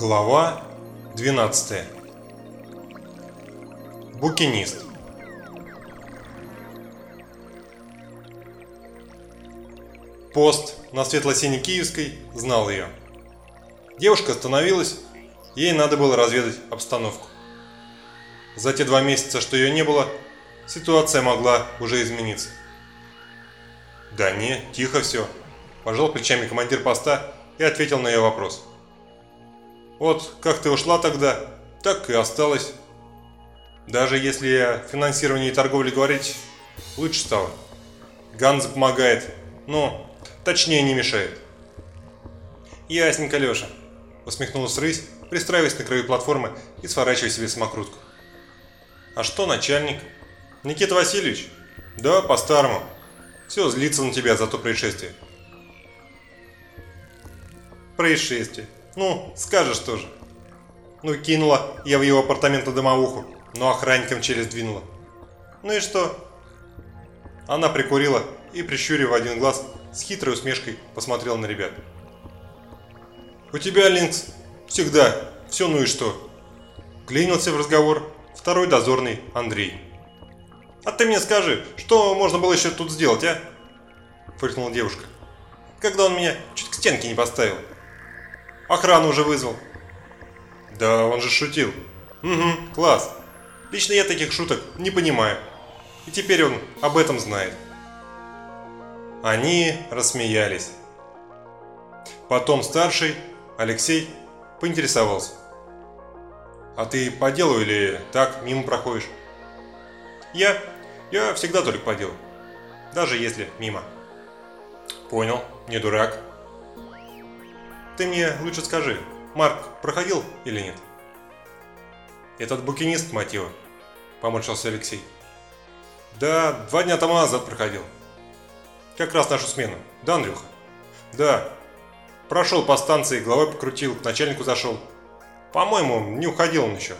Глава 12 Букинист Пост на Светло-Синей Киевской знал ее. Девушка остановилась, ей надо было разведать обстановку. За те два месяца, что ее не было, ситуация могла уже измениться. «Да не, тихо все», – пожал плечами командир поста и ответил на ее вопрос. «Вот как ты ушла тогда, так и осталось. Даже если о финансировании и торговле говорить, лучше стало. Ганза помогает, но точнее не мешает». «Ясненько, Леша», – усмехнулась рысь, пристраиваясь на краю платформы и сворачивая себе самокрутку. «А что начальник?» «Никита Васильевич?» «Да, по-старому. Все злится на тебя за то происшествие». «Происшествие? Ну, скажешь тоже». Ну, кинула я в его апартаменты домовуху, но охранникам челюсть двинула. Ну и что? Она прикурила и, прищурив один глаз, с хитрой усмешкой посмотрела на ребят. «У тебя, Линкс, всегда все ну и что?» Клинился в разговор второй дозорный Андрей. «А ты мне скажи, что можно было еще тут сделать, а?» Фыркнула девушка. «Когда он меня чуть к стенке не поставил. Охрану уже вызвал». «Да он же шутил». «Угу, класс. Лично я таких шуток не понимаю. И теперь он об этом знает». Они рассмеялись. Потом старший, Алексей, поинтересовался. «А ты по делу или так, мимо проходишь?» Я... я всегда только по делу. Даже если мимо. Понял, не дурак. Ты мне лучше скажи, Марк проходил или нет? Этот букинист, мать его, поморщился Алексей. Да, два дня тому назад проходил. Как раз нашу смену. Да, Андрюха? Да. Прошел по станции, головой покрутил, к начальнику зашел. По-моему, не уходил он еще.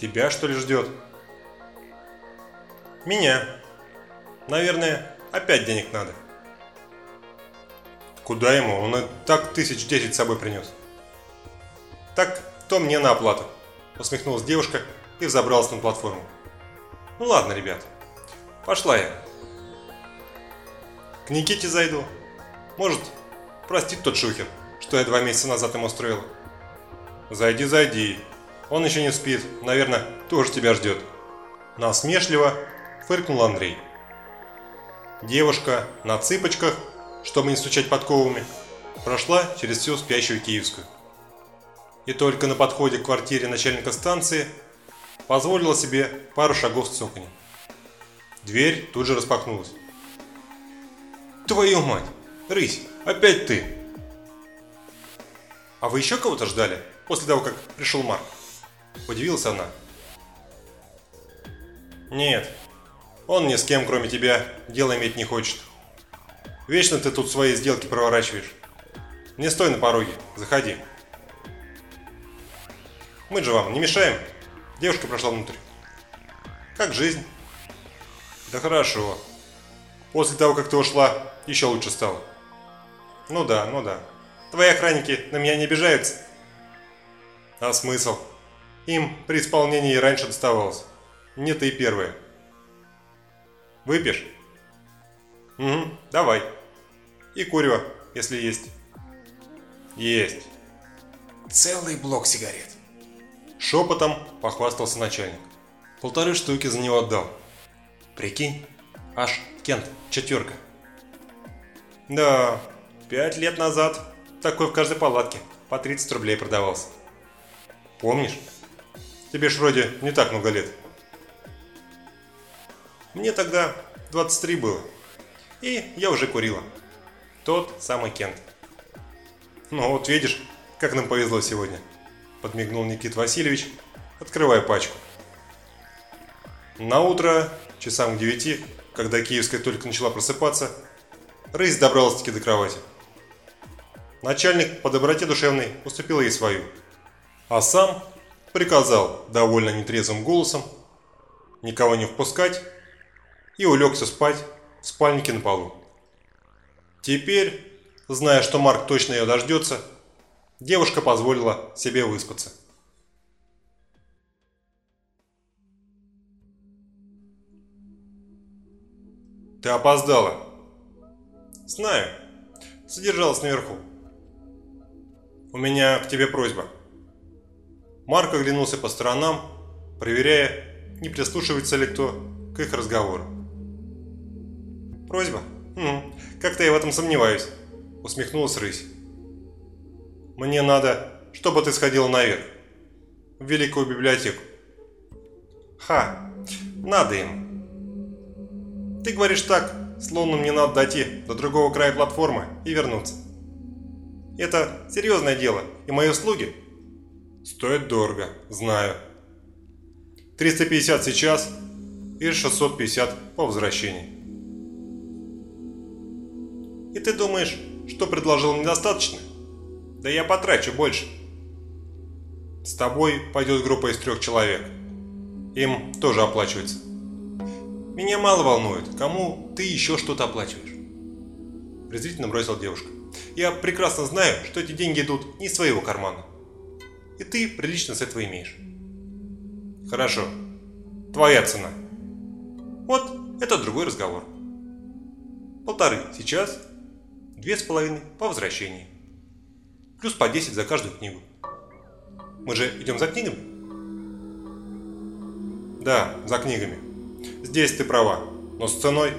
Тебя, что ли, ждет? Меня. Наверное, опять денег надо. Куда ему? Он и так тысяч десять с собой принес. Так, то мне на оплату. Усмехнулась девушка и взобралась на платформу. Ну ладно, ребят. Пошла я. К Никите зайду. Может, простит тот шухер, что я два месяца назад ему устроил. Зайди, зайди. Он еще не спит, наверное, тоже тебя ждет. Насмешливо фыркнул Андрей. Девушка на цыпочках, чтобы не стучать подковами, прошла через всю спящую Киевскую. И только на подходе к квартире начальника станции позволила себе пару шагов в цоканье. Дверь тут же распахнулась. «Твою мать! Рысь, опять ты!» «А вы еще кого-то ждали после того, как пришел Марк?» Удивилась она. «Нет, он ни с кем, кроме тебя, дело иметь не хочет. Вечно ты тут свои сделки проворачиваешь. Не стой на пороге, заходи. Мы же вам не мешаем. Девушка прошла внутрь. Как жизнь? Да хорошо. После того, как ты ушла, еще лучше стало. Ну да, ну да. Твои охранники на меня не обижаются? А смысл? Им при исполнении раньше доставалось. Не ты первая. Выпьешь? Угу, давай. И курево, если есть. Есть. Целый блок сигарет. Шепотом похвастался начальник. Полторы штуки за него отдал. Прикинь, аж Кент, четверка. Да, пять лет назад такой в каждой палатке по 30 рублей продавался. Помнишь? Тебе ж вроде не так много лет. Мне тогда 23 было. И я уже курила. Тот самый Кент. Ну вот видишь, как нам повезло сегодня. Подмигнул Никит Васильевич, открывая пачку. На утро, часам к 9, когда Киевская только начала просыпаться, Рысь добралась-таки до кровати. Начальник по доброте душевной уступил ей свою, а сам приказал довольно нетрезвым голосом никого не впускать и улегся спать в спальнике на полу. Теперь, зная, что Марк точно ее дождется, девушка позволила себе выспаться. Ты опоздала. Знаю. Содержалась наверху. У меня к тебе просьба. Марк оглянулся по сторонам, проверяя, не прислушивается ли кто к их разговору. Просьба? Хм, как-то я в этом сомневаюсь, усмехнулась рысь. Мне надо, чтобы ты сходила наверх, в великую библиотеку. Ха, надо им. Ты говоришь так, словно мне надо дойти до другого края платформы и вернуться. Это серьезное дело, и мои услуги стоят дорого, знаю. 350 сейчас и 650 по возвращении. И ты думаешь, что предложил недостаточно? Да я потрачу больше. С тобой пойдет группа из трех человек. Им тоже оплачивается. Меня мало волнует, кому ты еще что-то оплачиваешь. Презрительно бросила девушка. Я прекрасно знаю, что эти деньги идут не из своего кармана. И ты прилично с этого имеешь. Хорошо. Твоя цена. Вот, это другой разговор. Полторы сейчас, две с половиной по возвращении. Плюс по 10 за каждую книгу. Мы же идем за книгами? Да, за книгами. Здесь ты права, но с ценой...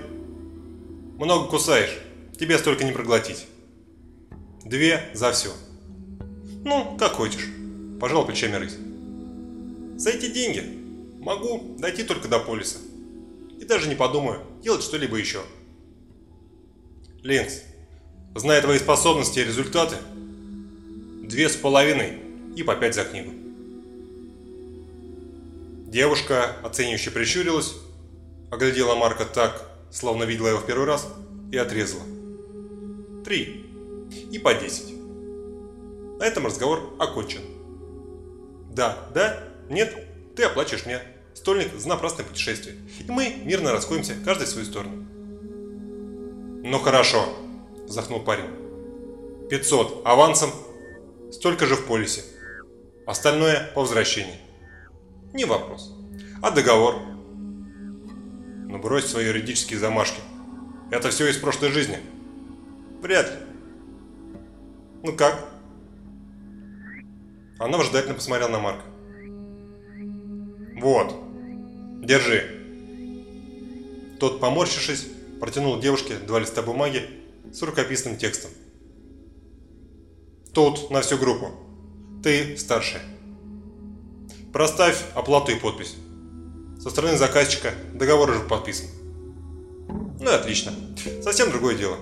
Много кусаешь, тебе столько не проглотить. Две за все. Ну, как хочешь, пожал плечами рысь. За эти деньги могу дойти только до полиса. И даже не подумаю делать что-либо еще. Линз, зная твои способности и результаты, две с половиной и по пять за книгу. Девушка, оценивающе прищурилась, оглядела Марка так, словно видела его в первый раз, и отрезала. Три. И по десять. На этом разговор окончен. Да, да, нет, ты оплачиваешь мне стольник за напрасное путешествие, и мы мирно расходимся, каждый в свою сторону. Ну хорошо, вздохнул парень. 500 авансом, столько же в полисе. Остальное по возвращении. Не вопрос. А договор? Ну брось свои юридические замашки. Это все из прошлой жизни. Вряд ли. Ну как? Она выжидательно посмотрела на Марка. Вот. Держи. Тот, поморщившись, протянул девушке два листа бумаги с рукописным текстом. Тут на всю группу. Ты старшая. Проставь оплату и подпись. Со стороны заказчика договор уже подписан. Ну и отлично. Совсем другое дело.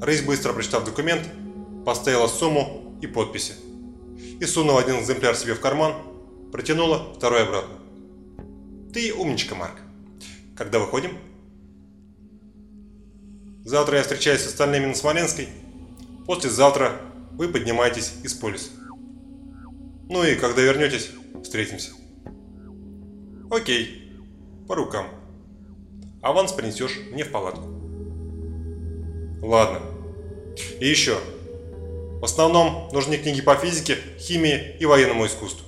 Рысь, быстро прочитав документ, поставила сумму и подписи. И сунула один экземпляр себе в карман, протянула второй обратно. Ты умничка, Марк. Когда выходим? Завтра я встречаюсь с остальными на Смоленской. Послезавтра вы поднимаетесь из полиса. Ну и когда вернетесь, встретимся. Окей, по рукам. Аванс принесешь мне в палатку. Ладно. И еще. В основном нужны книги по физике, химии и военному искусству.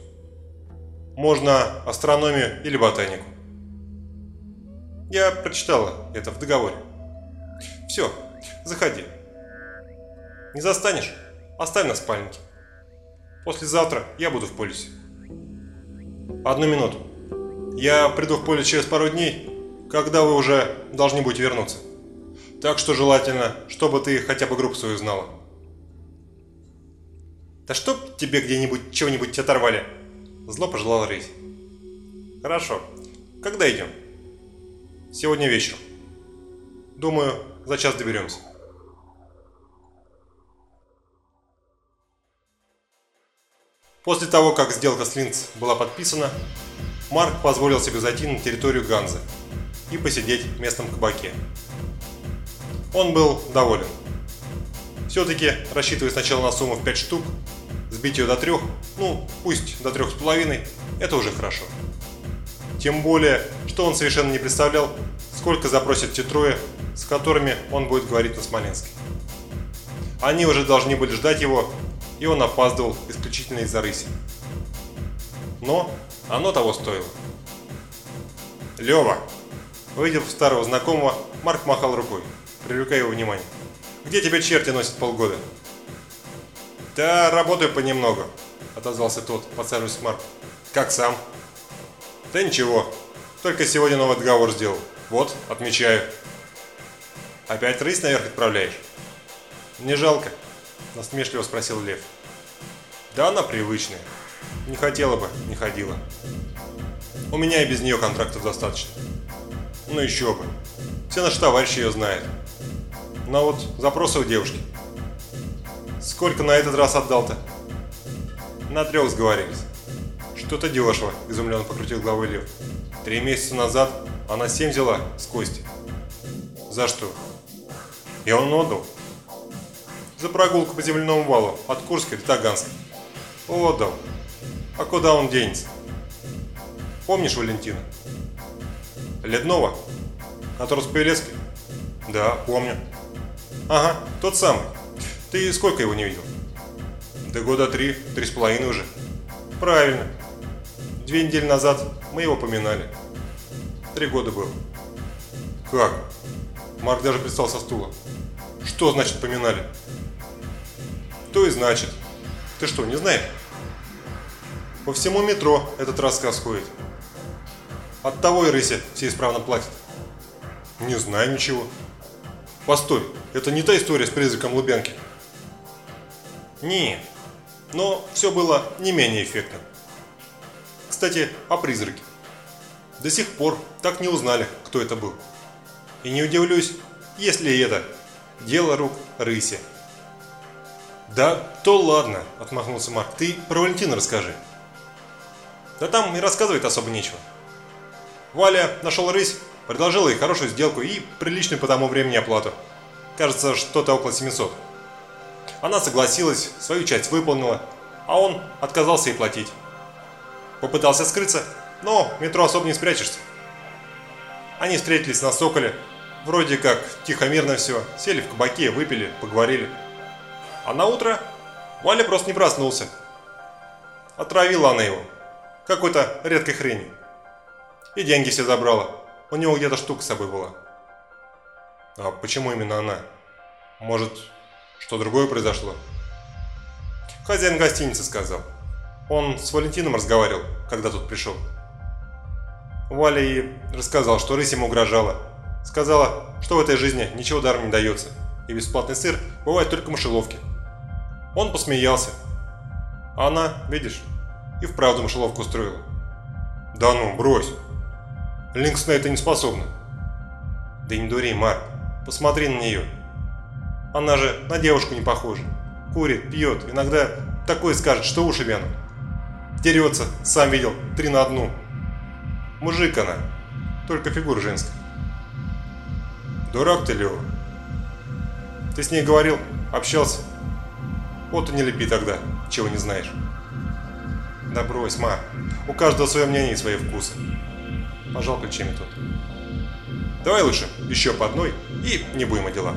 Можно астрономию или ботанику. Я прочитала это в договоре. Все, заходи. Не застанешь? Оставь на спальнике. Послезавтра я буду в полисе. Одну минуту. Я приду в поле через пару дней, когда вы уже должны будете вернуться. Так что желательно, чтобы ты хотя бы группу свою знала. Да чтоб тебе где-нибудь чего-нибудь оторвали. Зло пожелал Рейс. Хорошо. Когда идем? Сегодня вечером. Думаю, за час доберемся. После того, как сделка с Линц была подписана, Марк позволил себе зайти на территорию Ганзы и посидеть в местном кабаке. Он был доволен. Все-таки, рассчитывая сначала на сумму в 5 штук, сбить ее до 3, ну, пусть до 3,5, это уже хорошо. Тем более, что он совершенно не представлял, сколько запросят те трое, с которыми он будет говорить на Смоленске. Они уже должны были ждать его и он опаздывал исключительно из-за рыси. Но оно того стоило. «Лёва!» Увидев старого знакомого, Марк махал рукой, привлекая его внимание. «Где тебя черти носят полгода?» «Да, работаю понемногу», — отозвался тот, подсаживаясь к Марку. «Как сам?» «Да ничего, только сегодня новый договор сделал. Вот, отмечаю». «Опять рысь наверх отправляешь?» «Не жалко?» – насмешливо спросил Лев. «Да она привычная. Не хотела бы, не ходила. У меня и без нее контрактов достаточно. Ну еще бы. Все наши товарищи ее знают. Но вот запросы у девушки. Сколько на этот раз отдал-то? На трех сговорились. Что-то дешево, изумленно покрутил головой Лев. Три месяца назад она семь взяла с Кости. За что? Я он отдал. За прогулку по земляному валу от Курской до Таганской. Отдал. А куда он денется? Помнишь Валентина? Леднова? Который с? Да, помню. Ага, тот самый. Ты сколько его не видел? Да года три, три с половиной уже. Правильно. Две недели назад мы его поминали. Три года было. Как? Марк даже пристал со стула. Что значит поминали? То и значит. Ты что, не знаешь? По всему метро этот рассказ ходит. От того и рыся все исправно платят. Не знаю ничего. Постой, это не та история с призраком Лубянки. Не, но все было не менее эффектно. Кстати, о призраке. До сих пор так не узнали, кто это был. И не удивлюсь, если это дело рук рыси. Да, то ладно, отмахнулся Марк. Ты про Валентина расскажи. Да там и рассказывать особо нечего. Валя нашел рысь, предложил ей хорошую сделку и приличную по тому времени оплату. Кажется, что-то около 700. Она согласилась, свою часть выполнила, а он отказался ей платить. Попытался скрыться, но в метро особо не спрячешься. Они встретились на Соколе, вроде как тихо-мирно все, сели в кабаке, выпили, поговорили. А на утро Валя просто не проснулся. Отравила она его, какой-то редкой хренью. И деньги все забрала, у него где-то штука с собой была. А почему именно она? Может, что другое произошло? Хозяин гостиницы сказал. Он с Валентином разговаривал, когда тут пришел. Валя и рассказал, что рысь ему угрожала. Сказала, что в этой жизни ничего даром не дается, и бесплатный сыр бывает только в мышеловке. Он посмеялся. А она, видишь, и вправду мышеловку устроила. Да ну, брось. Линкс на это не способна. Да не дури, Марк. Посмотри на нее. Она же на девушку не похожа. Курит, пьет, иногда такое скажет, что уши вянут. Дерется, сам видел, три на одну. Мужик она, только фигура женская. Дурак ты, Лева. Ты с ней говорил, общался? Вот и не лепи тогда, чего не знаешь. Да брось, ма, у каждого свое мнение и свои вкусы. Пожал плечами тот. Давай лучше еще по одной и не будем о делах.